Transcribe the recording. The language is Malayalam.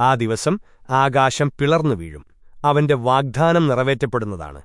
ആ ദിവസം ആകാശം പിളർന്നു വീഴും. അവന്റെ വാഗ്ദാനം നിറവേറ്റപ്പെടുന്നതാണ്.